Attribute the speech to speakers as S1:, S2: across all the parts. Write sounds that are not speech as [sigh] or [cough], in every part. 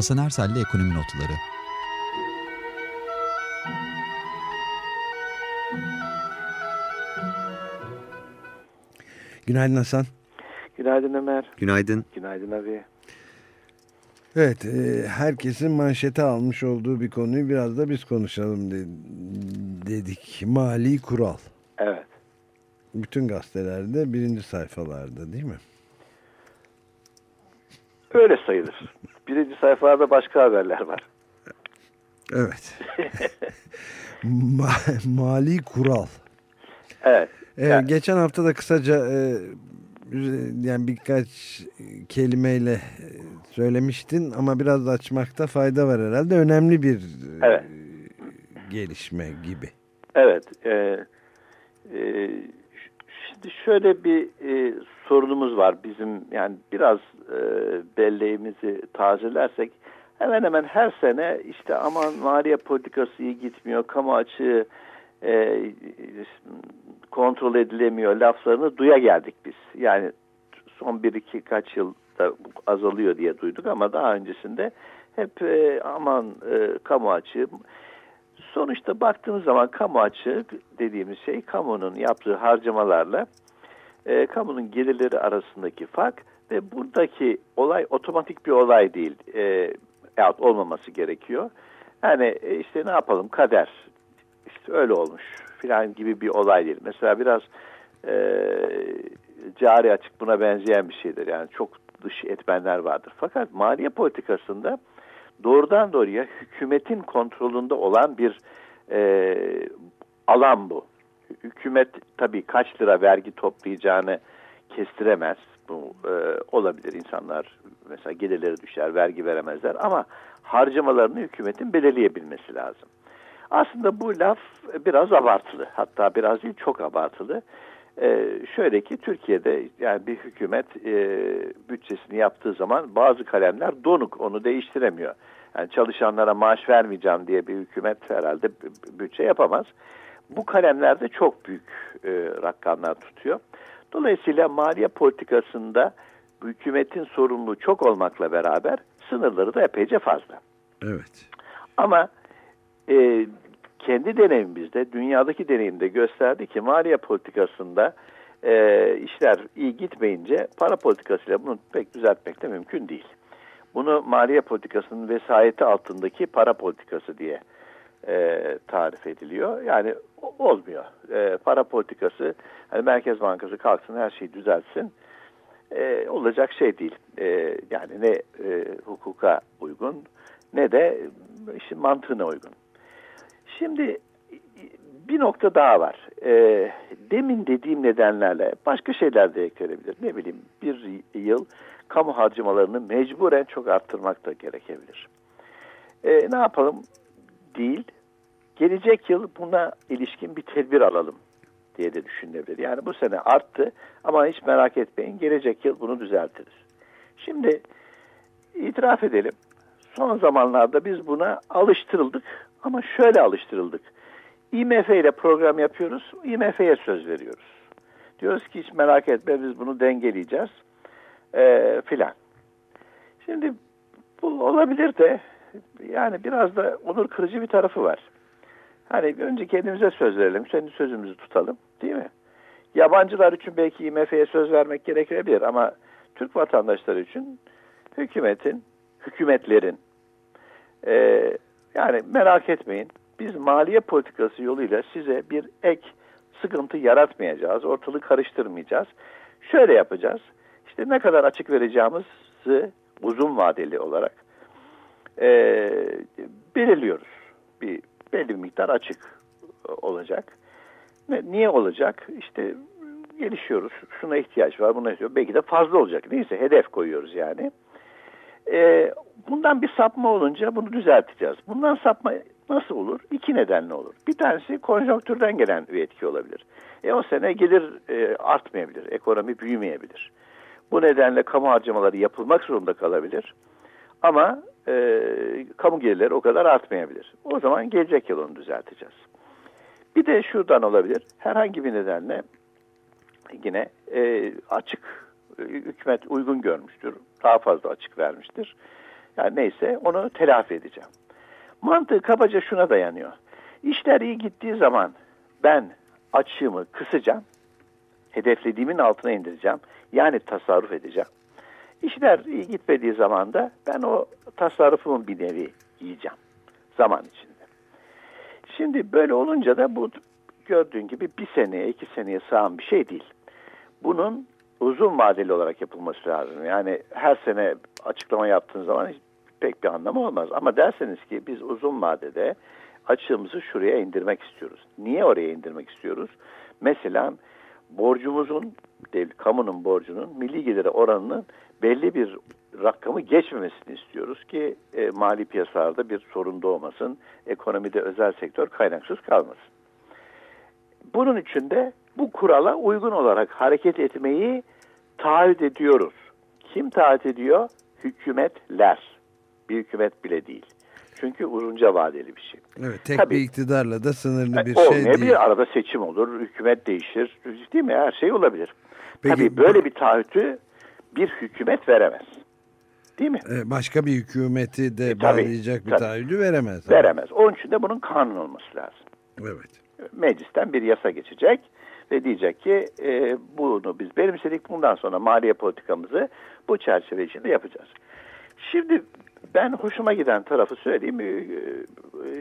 S1: Hasan Ersel'le Ekonomi Notları
S2: Günaydın Hasan.
S3: Günaydın Ömer.
S4: Günaydın.
S3: Günaydın abi.
S2: Evet, e, herkesin manşete almış olduğu bir konuyu biraz da biz konuşalım dedik. Mali kural.
S3: Evet.
S2: Bütün gazetelerde birinci sayfalarda değil mi?
S3: Öyle sayılır. Birinci sayfalarda başka haberler var.
S2: Evet. Ma mali kural.
S3: Evet.
S2: Ee, yani. Geçen hafta da kısaca e, yani birkaç kelimeyle e, söylemiştin ama biraz açmakta fayda var herhalde. Önemli bir e, evet. gelişme gibi.
S3: Evet. E, e, şimdi şöyle bir e, sorunumuz var bizim yani biraz e, belleğimizi tazelersek hemen hemen her sene işte aman maliye politikası iyi gitmiyor, kamu açığı e, kontrol edilemiyor laflarını duya geldik biz. Yani son bir iki kaç yılda azalıyor diye duyduk ama daha öncesinde hep e, aman e, kamu açığı sonuçta baktığımız zaman kamu açığı dediğimiz şey kamunun yaptığı harcamalarla e, kamunun gelirleri arasındaki fark ve buradaki olay otomatik bir olay değil. E, yahut olmaması gerekiyor. Yani e, işte ne yapalım kader işte öyle olmuş filan gibi bir olay değil. Mesela biraz e, cari açık buna benzeyen bir şeydir. Yani çok dış etmenler vardır. Fakat maliye politikasında doğrudan doğruya hükümetin kontrolünde olan bir e, alan bu. Hükümet tabii kaç lira vergi toplayacağını kestiremez. Bu e, olabilir. İnsanlar mesela gelirleri düşer, vergi veremezler ama harcamalarını hükümetin belirleyebilmesi lazım. Aslında bu laf biraz abartılı. Hatta biraz değil çok abartılı. Ee, şöyle ki Türkiye'de yani bir hükümet e, bütçesini yaptığı zaman bazı kalemler donuk onu değiştiremiyor. Yani çalışanlara maaş vermeyeceğim diye bir hükümet herhalde bütçe yapamaz. Bu kalemlerde çok büyük e, rakamlar tutuyor. Dolayısıyla maliye politikasında hükümetin sorumluluğu çok olmakla beraber sınırları da epeyce fazla.
S2: Evet.
S3: Ama e, kendi deneyimimizde, dünyadaki deneyimde gösterdi ki maliye politikasında e, işler iyi gitmeyince para politikasıyla bunu pek düzeltmek de mümkün değil. Bunu maliye politikasının vesayeti altındaki para politikası diye e, tarif ediliyor. Yani olmuyor. E, para politikası, hani Merkez Bankası kalksın her şeyi düzeltsin e, olacak şey değil. E, yani ne e, hukuka uygun ne de işin mantığına uygun. Şimdi bir nokta daha var. E, demin dediğim nedenlerle başka şeyler de eklenebilir. Ne bileyim bir yıl kamu harcamalarını mecburen çok arttırmak da gerekebilir. E, ne yapalım? Değil. Gelecek yıl buna ilişkin bir tedbir alalım diye de düşünülebilir. Yani bu sene arttı ama hiç merak etmeyin gelecek yıl bunu düzeltiriz. Şimdi itiraf edelim. Son zamanlarda biz buna alıştırıldık ama şöyle alıştırıldık. IMF ile program yapıyoruz, IMF'ye söz veriyoruz. Diyoruz ki hiç merak etme biz bunu dengeleyeceğiz e, filan. Şimdi bu olabilir de yani biraz da onur kırıcı bir tarafı var. Hani önce kendimize söz verelim, kendi sözümüzü tutalım değil mi? Yabancılar için belki IMF'ye söz vermek gerekebilir ama Türk vatandaşları için hükümetin, hükümetlerin e, yani merak etmeyin biz maliye politikası yoluyla size bir ek sıkıntı yaratmayacağız, ortalığı karıştırmayacağız. Şöyle yapacağız, işte ne kadar açık vereceğimizi uzun vadeli olarak e, belirliyoruz. Bir belli bir miktar açık olacak. Ne, niye olacak? İşte gelişiyoruz. Şuna ihtiyaç var, buna ihtiyaç Belki de fazla olacak. Neyse hedef koyuyoruz yani. Ee, bundan bir sapma olunca bunu düzelteceğiz. Bundan sapma nasıl olur? İki nedenle olur. Bir tanesi konjonktürden gelen bir etki olabilir. E o sene gelir e, artmayabilir, ekonomi büyümeyebilir. Bu nedenle kamu harcamaları yapılmak zorunda kalabilir. Ama e, kamu gelirleri o kadar artmayabilir. O zaman gelecek yıl onu düzelteceğiz. Bir de şuradan olabilir. Herhangi bir nedenle yine e, açık hükümet uygun görmüştür. Daha fazla açık vermiştir. Yani neyse onu telafi edeceğim. Mantığı kabaca şuna dayanıyor. İşler iyi gittiği zaman ben açığımı kısacağım. Hedeflediğimin altına indireceğim. Yani tasarruf edeceğim. İşler iyi gitmediği zaman da ben o tasarrufumun bir nevi yiyeceğim. Zaman içinde. Şimdi böyle olunca da bu gördüğün gibi bir seneye iki seneye sığan bir şey değil. Bunun uzun vadeli olarak yapılması lazım. Yani her sene açıklama yaptığın zaman pek bir anlamı olmaz. Ama derseniz ki biz uzun vadede açığımızı şuraya indirmek istiyoruz. Niye oraya indirmek istiyoruz? Mesela borcumuzun, kamunun borcunun milli geliri oranının belli bir rakamı geçmemesini istiyoruz ki e, mali piyasalarda bir sorun doğmasın, ekonomide özel sektör kaynaksız kalmasın. Bunun için de bu kurala uygun olarak hareket etmeyi taahhüt ediyoruz. Kim taahhüt ediyor? Hükümetler. Bir hükümet bile değil. Çünkü uzunca vadeli bir şey.
S2: Evet, tek Tabii, bir iktidarla da sınırlı bir şey değil.
S3: Bir arada seçim olur, hükümet değişir, değil mi? Her şey olabilir. Peki, Tabii böyle bir taahhütü bir hükümet veremez. Değil mi?
S2: E, başka bir hükümeti de e, bağlayacak bir taahhüdü veremez.
S3: Veremez. Onun için de bunun kanun olması lazım.
S2: Evet.
S3: Meclisten bir yasa geçecek ve diyecek ki e, bunu biz benimsedik bundan sonra maliye politikamızı bu çerçeve içinde yapacağız. Şimdi ben hoşuma giden tarafı söyleyeyim. E, e,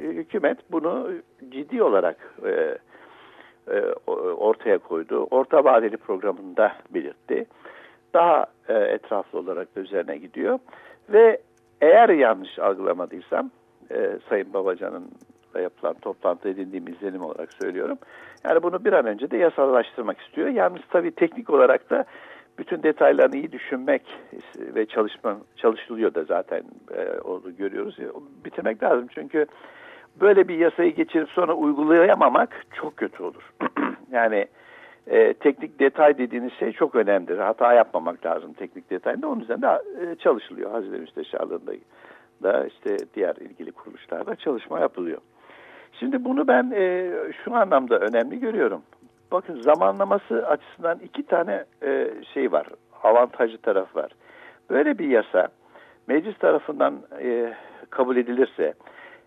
S3: hükümet bunu ciddi olarak e, e, ortaya koydu. Orta vadeli programında belirtti. Daha e, etraflı olarak da üzerine gidiyor. Ve eğer yanlış algılamadıysam e, Sayın Babacan'ın yapılan toplantı edindiğim izlenim olarak söylüyorum. Yani bunu bir an önce de yasallaştırmak istiyor. Yalnız tabii teknik olarak da bütün detaylarını iyi düşünmek ve çalışma çalışılıyor da zaten e, onu görüyoruz. Bitirmek lazım çünkü böyle bir yasayı geçirip sonra uygulayamamak çok kötü olur. [clears throat] yani e, teknik detay dediğiniz şey çok önemlidir. Hata yapmamak lazım teknik detayında. Onun üzerinde e, çalışılıyor. Hazine Müsteşarlığı'nda da işte diğer ilgili kuruluşlarda çalışma yapılıyor. Şimdi bunu ben e, şu anlamda önemli görüyorum. Bakın zamanlaması açısından iki tane e, şey var. Avantajlı taraf var. Böyle bir yasa meclis tarafından e, kabul edilirse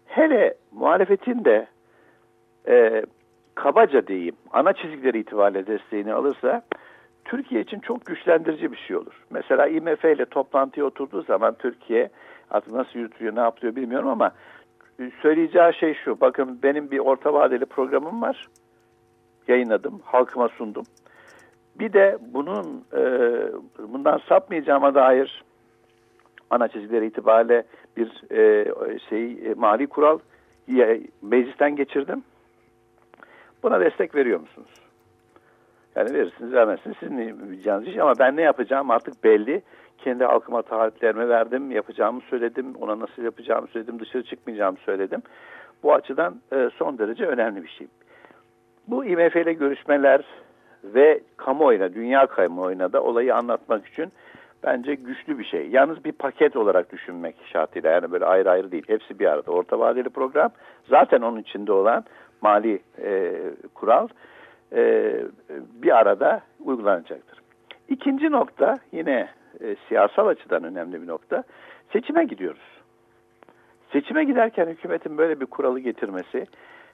S3: hele muhalefetin de e, kabaca diyeyim ana çizgileri itibariyle desteğini alırsa Türkiye için çok güçlendirici bir şey olur. Mesela IMF ile toplantıya oturduğu zaman Türkiye artık nasıl yürütüyor ne yapıyor bilmiyorum ama söyleyeceği şey şu. Bakın benim bir orta vadeli programım var. Yayınladım. Halkıma sundum. Bir de bunun e, bundan sapmayacağıma dair ana çizgileri itibariyle bir e, şey e, mali kural meclisten geçirdim. Buna destek veriyor musunuz? Yani verirsiniz vermezsiniz sizin yapacağınız iş ama ben ne yapacağım artık belli. Kendi halkıma taahhütlerimi verdim, yapacağımı söyledim, ona nasıl yapacağımı söyledim, dışarı çıkmayacağımı söyledim. Bu açıdan e, son derece önemli bir şey. Bu IMF ile görüşmeler ve kamuoyuna, dünya kamuoyuna da olayı anlatmak için bence güçlü bir şey. Yalnız bir paket olarak düşünmek şartıyla yani böyle ayrı ayrı değil. Hepsi bir arada. Orta vadeli program zaten onun içinde olan mali e, kural e, bir arada uygulanacaktır. İkinci nokta yine e, siyasal açıdan önemli bir nokta. Seçime gidiyoruz. Seçime giderken hükümetin böyle bir kuralı getirmesi,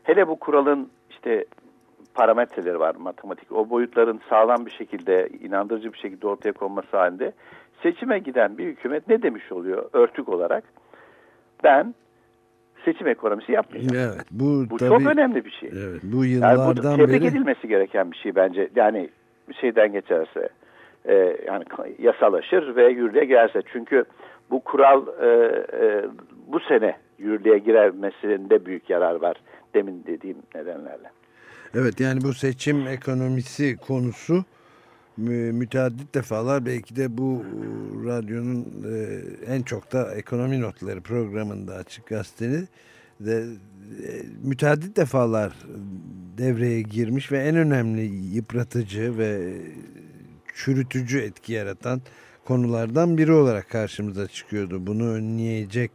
S3: hele bu kuralın işte parametreleri var matematik, o boyutların sağlam bir şekilde, inandırıcı bir şekilde ortaya konması halinde seçime giden bir hükümet ne demiş oluyor örtük olarak? Ben seçim ekonomisi yapmayacağım.
S2: Evet, bu
S3: bu
S2: tabii,
S3: çok önemli bir şey.
S2: Evet, bu yıllardan yani bu
S3: tebrik
S2: beri...
S3: edilmesi gereken bir şey bence. Yani şeyden geçerse e, yani yasalaşır ve yürürlüğe girerse. Çünkü bu kural e, e, bu sene yürürlüğe girmesinde büyük yarar var demin dediğim nedenlerle.
S2: Evet yani bu seçim ekonomisi konusu müteaddit defalar belki de bu radyonun e, en çok da ekonomi notları programında açık gazeteni de e, müteaddit defalar devreye girmiş ve en önemli yıpratıcı ve çürütücü etki yaratan konulardan biri olarak karşımıza çıkıyordu. Bunu önleyecek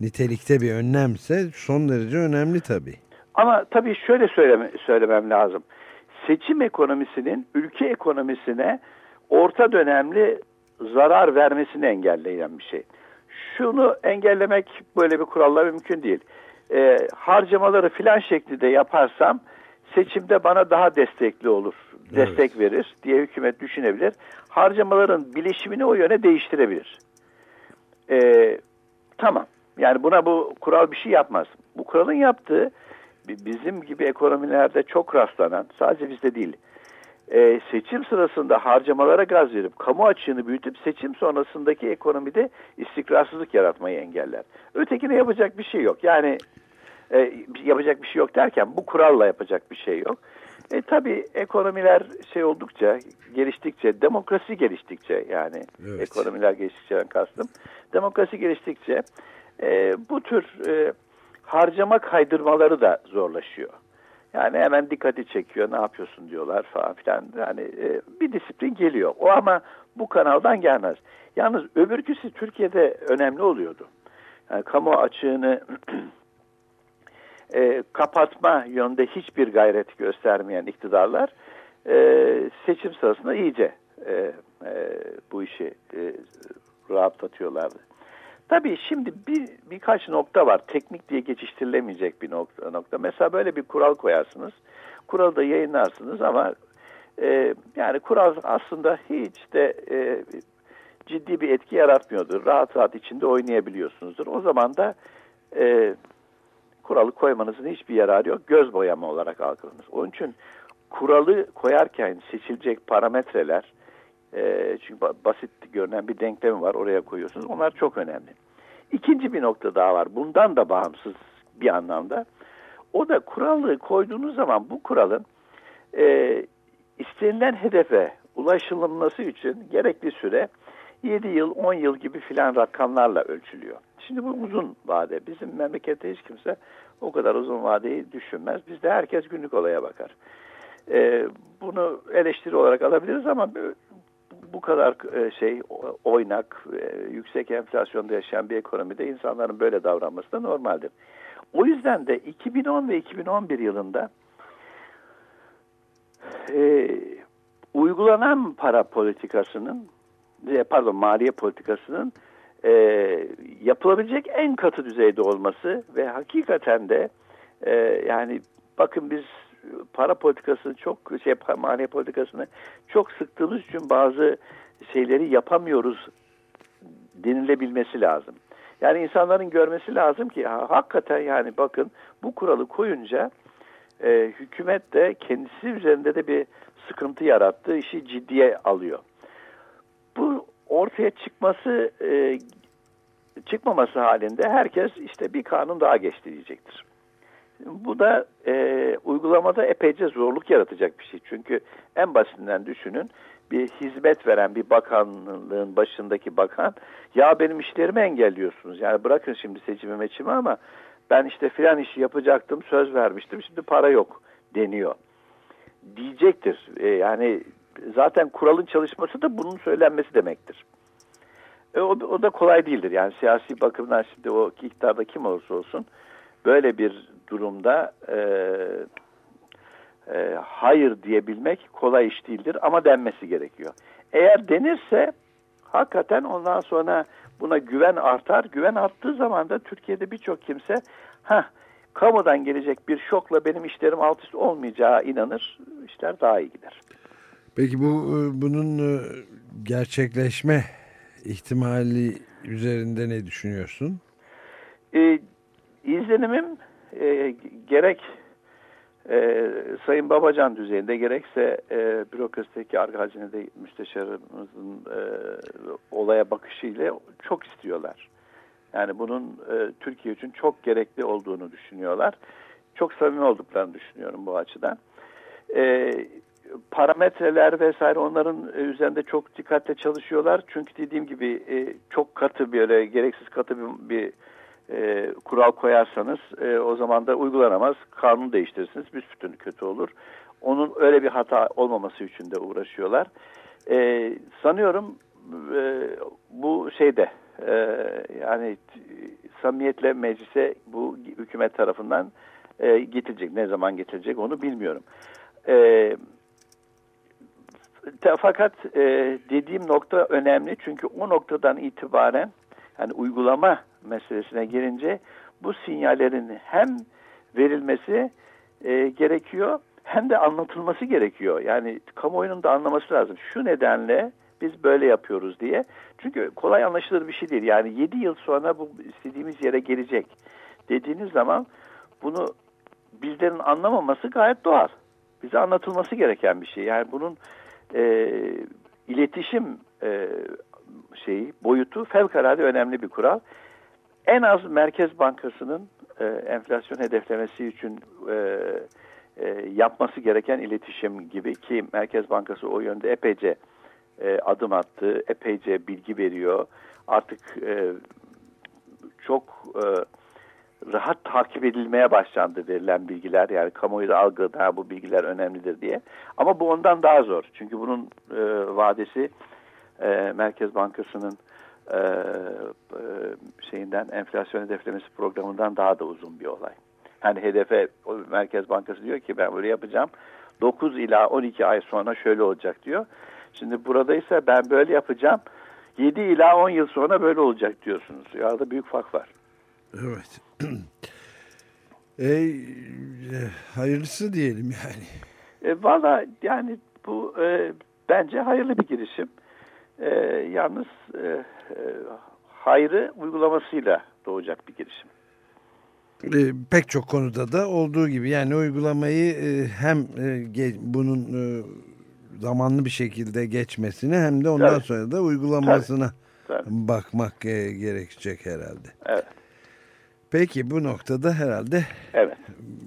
S2: nitelikte bir önlemse son derece önemli tabii.
S3: Ama tabii şöyle söyleme, söylemem lazım. Seçim ekonomisinin ülke ekonomisine orta dönemli zarar vermesini engelleyen bir şey. şunu engellemek böyle bir kuralla mümkün değil. E, harcamaları filan şeklinde yaparsam seçimde bana daha destekli olur, evet. destek verir diye hükümet düşünebilir. Harcamaların bilişimini o yöne değiştirebilir. E, tamam. Yani buna bu kural bir şey yapmaz. Bu kuralın yaptığı bizim gibi ekonomilerde çok rastlanan, sadece bizde değil, e, seçim sırasında harcamalara gaz verip kamu açığını büyütüp seçim sonrasındaki ekonomide istikrarsızlık yaratmayı engeller. Ötekine yapacak bir şey yok. Yani e, yapacak bir şey yok derken bu kuralla yapacak bir şey yok. E tabi ekonomiler şey oldukça, geliştikçe, demokrasi geliştikçe yani evet. ekonomiler geliştikçe kastım. Demokrasi geliştikçe e, bu tür e, harcama kaydırmaları da zorlaşıyor. Yani hemen dikkati çekiyor, ne yapıyorsun diyorlar falan filan. Yani e, bir disiplin geliyor. O ama bu kanaldan gelmez. Yalnız öbürküsü Türkiye'de önemli oluyordu. Yani kamu açığını [clears throat] e, kapatma yönde hiçbir gayret göstermeyen iktidarlar e, seçim sırasında iyice e, e, bu işi e, rahatlatıyorlardı. Tabii şimdi bir birkaç nokta var. Teknik diye geçiştirilemeyecek bir nokta. nokta. Mesela böyle bir kural koyarsınız. Kuralı da yayınlarsınız ama e, yani kural aslında hiç de e, ciddi bir etki yaratmıyordur. Rahat rahat içinde oynayabiliyorsunuzdur. O zaman da e, kuralı koymanızın hiçbir yararı yok. Göz boyama olarak algılanır. Onun için kuralı koyarken seçilecek parametreler e, çünkü basit görünen bir denklemi var oraya koyuyorsunuz. Onlar çok önemli. İkinci bir nokta daha var. Bundan da bağımsız bir anlamda. O da kuralı koyduğunuz zaman bu kuralın e, istenilen hedefe ulaşılması için gerekli süre 7 yıl, 10 yıl gibi filan rakamlarla ölçülüyor. Şimdi bu uzun vade. Bizim memlekette hiç kimse o kadar uzun vadeyi düşünmez. Bizde herkes günlük olaya bakar. Ee, bunu eleştiri olarak alabiliriz ama bu kadar e, şey oynak, e, yüksek enflasyonda yaşayan bir ekonomide insanların böyle davranması da normaldir. O yüzden de 2010 ve 2011 yılında e, uygulanan para politikasının e, pardon maliye politikasının e, yapılabilecek en katı düzeyde olması ve hakikaten de e, yani bakın biz para politikasını çok şey maliye politikasını çok sıktığımız için bazı şeyleri yapamıyoruz denilebilmesi lazım. Yani insanların görmesi lazım ki ha, hakikaten yani bakın bu kuralı koyunca e, hükümet de kendisi üzerinde de bir sıkıntı yarattı, işi ciddiye alıyor. Bu ortaya çıkması e, çıkmaması halinde herkes işte bir kanun daha geçti diyecektir. Bu da e, uygulamada epeyce zorluk yaratacak bir şey. Çünkü en basitinden düşünün bir hizmet veren bir bakanlığın başındaki bakan ya benim işlerimi engelliyorsunuz. Yani bırakın şimdi seçimi meçimi ama ben işte filan işi yapacaktım söz vermiştim şimdi para yok deniyor. Diyecektir. E, yani zaten kuralın çalışması da bunun söylenmesi demektir. E, o, o da kolay değildir. Yani siyasi bakımdan şimdi o iktidarda kim olursa olsun böyle bir durumda e, e, hayır diyebilmek kolay iş değildir ama denmesi gerekiyor. Eğer denirse hakikaten ondan sonra buna güven artar. Güven arttığı zaman da Türkiye'de birçok kimse ha kamudan gelecek bir şokla benim işlerim alt üst olmayacağı inanır. işler daha iyi gider.
S2: Peki bu e, bunun e, gerçekleşme ihtimali üzerinde ne düşünüyorsun?
S3: Ee, izlenimim e, gerek e, Sayın Babacan düzeyinde gerekse e, bürokrasideki arka hazinede müsteşarımızın e, olaya bakışıyla çok istiyorlar. Yani bunun e, Türkiye için çok gerekli olduğunu düşünüyorlar. Çok samimi olduklarını düşünüyorum bu açıdan. E, parametreler vesaire onların üzerinde çok dikkatle çalışıyorlar. Çünkü dediğim gibi e, çok katı bir, gereksiz katı bir, bir e, kural koyarsanız e, o zaman da uygulanamaz. Kanunu değiştirirsiniz. Büsbütün kötü olur. Onun öyle bir hata olmaması için de uğraşıyorlar. E, sanıyorum e, bu şeyde e, yani samimiyetle meclise bu hükümet tarafından e, getirecek. Ne zaman getirecek onu bilmiyorum. E, fakat e, dediğim nokta önemli çünkü o noktadan itibaren Yani uygulama meselesine gelince bu sinyallerin hem verilmesi e, gerekiyor hem de anlatılması gerekiyor. Yani kamuoyunun da anlaması lazım. Şu nedenle biz böyle yapıyoruz diye. Çünkü kolay anlaşılır bir şey değil. Yani 7 yıl sonra bu istediğimiz yere gelecek dediğiniz zaman bunu bizlerin anlamaması gayet doğal. Bize anlatılması gereken bir şey. Yani bunun e, iletişim e, şeyi boyutu fevkalade önemli bir kural. En az Merkez Bankası'nın e, enflasyon hedeflemesi için e, e, yapması gereken iletişim gibi ki Merkez Bankası o yönde epeyce e, adım attı, epeyce bilgi veriyor. Artık e, çok e, rahat takip edilmeye başlandı verilen bilgiler. Yani kamuoyu da algıda bu bilgiler önemlidir diye. Ama bu ondan daha zor. Çünkü bunun e, vadesi e, Merkez Bankası'nın e, e, şeyinden enflasyon hedeflemesi programından daha da uzun bir olay. Yani hedefe Merkez Bankası diyor ki ben böyle yapacağım. 9 ila 12 ay sonra şöyle olacak diyor. Şimdi buradaysa ben böyle yapacağım. 7 ila 10 yıl sonra böyle olacak diyorsunuz. Ya da büyük fark var.
S2: Evet. [clears throat] e, hayırlısı diyelim yani.
S3: E, Valla yani bu e, bence hayırlı bir girişim. E, yalnız e, e, hayrı uygulamasıyla doğacak bir girişim.
S2: E, pek çok konuda da olduğu gibi yani uygulamayı e, hem e, bunun e, zamanlı bir şekilde geçmesine hem de ondan Tabii. sonra da uygulamasına Tabii. Tabii. bakmak e, gerekecek herhalde.
S3: Evet.
S2: Peki bu noktada herhalde
S3: evet.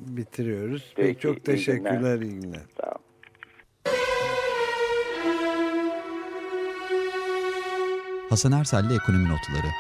S2: bitiriyoruz. Peki, Pek çok teşekkürler. İyi günler. İyi günler.
S1: Hasan Ersel'le Ekonomi Notları